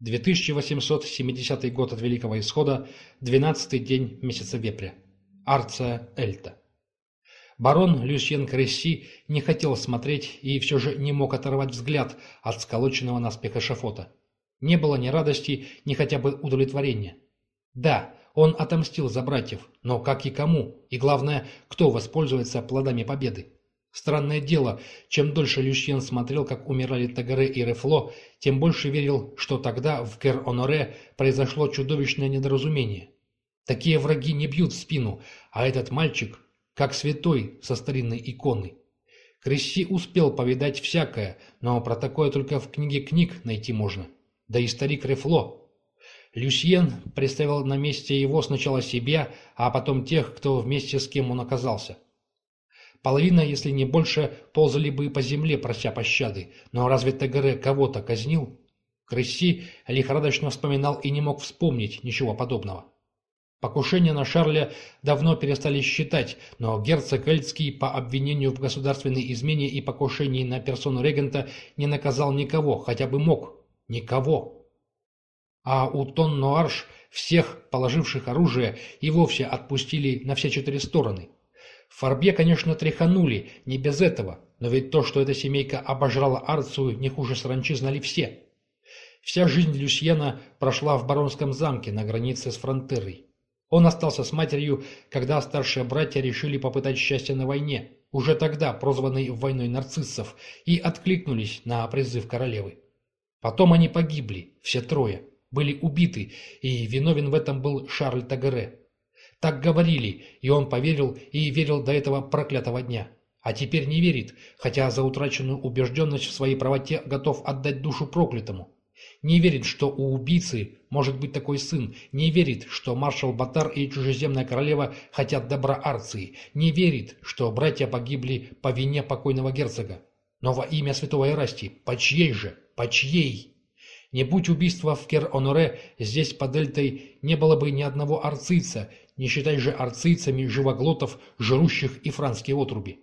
2870 год от Великого Исхода, 12-й день месяца Вепря. Арция Эльта. Барон Люсьен Кресси не хотел смотреть и все же не мог оторвать взгляд от сколоченного наспех эшафота. Не было ни радости, ни хотя бы удовлетворения. Да, он отомстил за братьев, но как и кому, и главное, кто воспользуется плодами победы. Странное дело, чем дольше Люсьен смотрел, как умирали Тагаре и Рефло, тем больше верил, что тогда в Кер-Оноре произошло чудовищное недоразумение. Такие враги не бьют в спину, а этот мальчик, как святой со старинной иконы. Кресси успел повидать всякое, но про такое только в книге книг найти можно. Да и старик Рефло. Люсьен представил на месте его сначала себя, а потом тех, кто вместе с кем он оказался. Половина, если не больше, ползали бы по земле, прося пощады. Но разве Тегере кого-то казнил? Кресси лихорадочно вспоминал и не мог вспомнить ничего подобного. Покушение на Шарля давно перестали считать, но герцог Эльцкий по обвинению в государственной измене и покушении на персону регента не наказал никого, хотя бы мог. Никого. А у Тон-Нуарш всех, положивших оружие, и вовсе отпустили на все четыре стороны. В Фарбе, конечно, тряханули, не без этого, но ведь то, что эта семейка обожрала Арцию, не хуже саранчи, знали все. Вся жизнь Люсьена прошла в Баронском замке на границе с Фронтерой. Он остался с матерью, когда старшие братья решили попытать счастье на войне, уже тогда прозванной войной нарциссов, и откликнулись на призыв королевы. Потом они погибли, все трое, были убиты, и виновен в этом был Шарль Тагаре. Так говорили, и он поверил и верил до этого проклятого дня. А теперь не верит, хотя за утраченную убежденность в своей правоте готов отдать душу проклятому. Не верит, что у убийцы может быть такой сын. Не верит, что маршал Батар и чужеземная королева хотят добра Арции. Не верит, что братья погибли по вине покойного герцога. Но во имя святого Эрасти, по чьей же? По чьей? Не будь убийства в Кер-Оноре, здесь под Эльтой не было бы ни одного арцийца, не считай же арцийцами живоглотов, жрущих и франские отруби.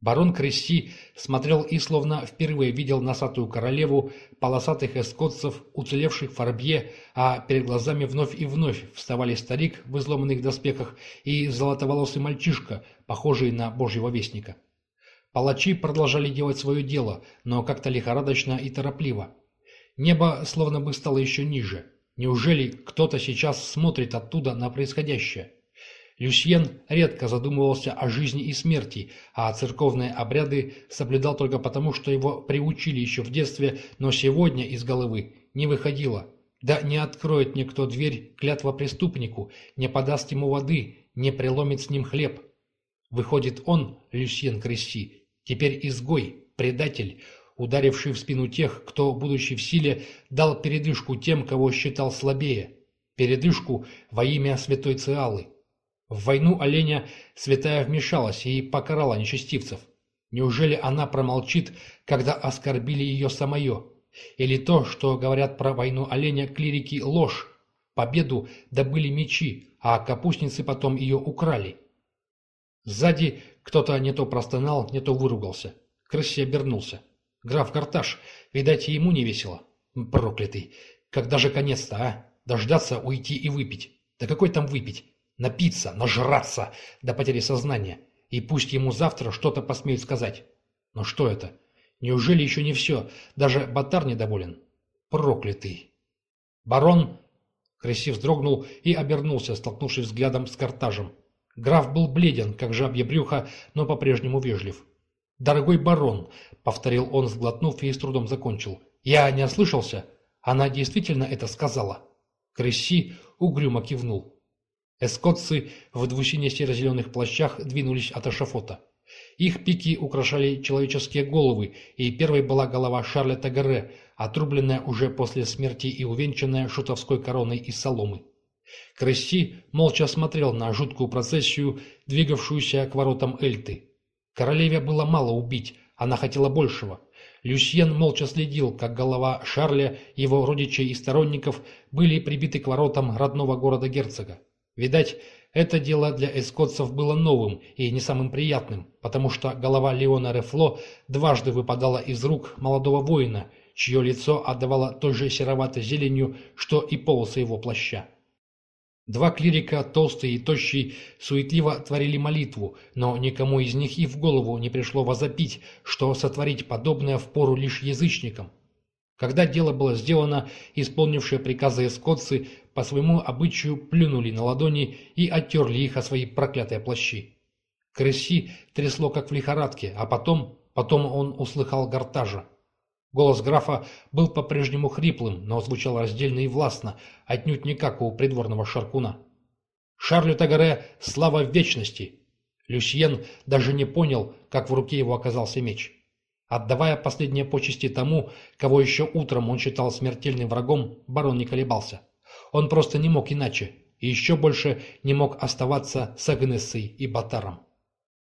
Барон Кресси смотрел и словно впервые видел носатую королеву, полосатых эскотцев, уцелевших Фарбье, а перед глазами вновь и вновь вставали старик в изломанных доспехах и золотоволосый мальчишка, похожий на божьего вестника. Палачи продолжали делать свое дело, но как-то лихорадочно и торопливо. Небо словно бы стало еще ниже. Неужели кто-то сейчас смотрит оттуда на происходящее? Люсьен редко задумывался о жизни и смерти, а церковные обряды соблюдал только потому, что его приучили еще в детстве, но сегодня из головы не выходило. Да не откроет никто дверь клятва преступнику, не подаст ему воды, не преломит с ним хлеб. Выходит он, Люсьен Кресси, теперь изгой, предатель, ударивший в спину тех, кто, будучи в силе, дал передышку тем, кого считал слабее. Передышку во имя святой Циалы. В войну оленя святая вмешалась и покарала нечестивцев. Неужели она промолчит, когда оскорбили ее самое? Или то, что говорят про войну оленя клирики ложь? Победу добыли мечи, а капустницы потом ее украли. Сзади кто-то не то простонал, не то выругался. Крыси обернулся. Граф Карташ, видать, ему не весело. Проклятый. Когда же конец-то, а? Дождаться, уйти и выпить. Да какой там выпить? Напиться, нажраться до потери сознания. И пусть ему завтра что-то посмеют сказать. Но что это? Неужели еще не все? Даже Батар недоволен. Проклятый. Барон... Красив вздрогнул и обернулся, столкнувшись взглядом с картажем. Граф был бледен, как жабье брюхо, но по-прежнему вежлив. «Дорогой барон», — повторил он, сглотнув и с трудом закончил, — «я не ослышался? Она действительно это сказала?» Кресси угрюмо кивнул. Эскотцы в двусине серо-зеленых плащах двинулись от эшафота. Их пики украшали человеческие головы, и первой была голова Шарля Тагаре, отрубленная уже после смерти и увенчанная шутовской короной из соломы. Кресси молча смотрел на жуткую процессию, двигавшуюся к воротам Эльты. Королеве было мало убить, она хотела большего. Люсьен молча следил, как голова Шарля, его родичей и сторонников были прибиты к воротам родного города герцога. Видать, это дело для эскотцев было новым и не самым приятным, потому что голова Леона Рефло дважды выпадала из рук молодого воина, чье лицо отдавало той же сероватой зеленью, что и полосы его плаща. Два клирика, толстый и тощий, суетливо творили молитву, но никому из них и в голову не пришло возопить, что сотворить подобное в пору лишь язычникам. Когда дело было сделано, исполнившие приказы эскотцы по своему обычаю плюнули на ладони и оттерли их о свои проклятые плащи. Крыси трясло, как в лихорадке, а потом, потом он услыхал гортажа. Голос графа был по-прежнему хриплым, но звучал раздельно и властно, отнюдь не как у придворного шаркуна. «Шарлю Тагаре слава вечности!» Люсьен даже не понял, как в руке его оказался меч. Отдавая последние почести тому, кого еще утром он считал смертельным врагом, барон не колебался. Он просто не мог иначе, и еще больше не мог оставаться с Агнессой и Батаром.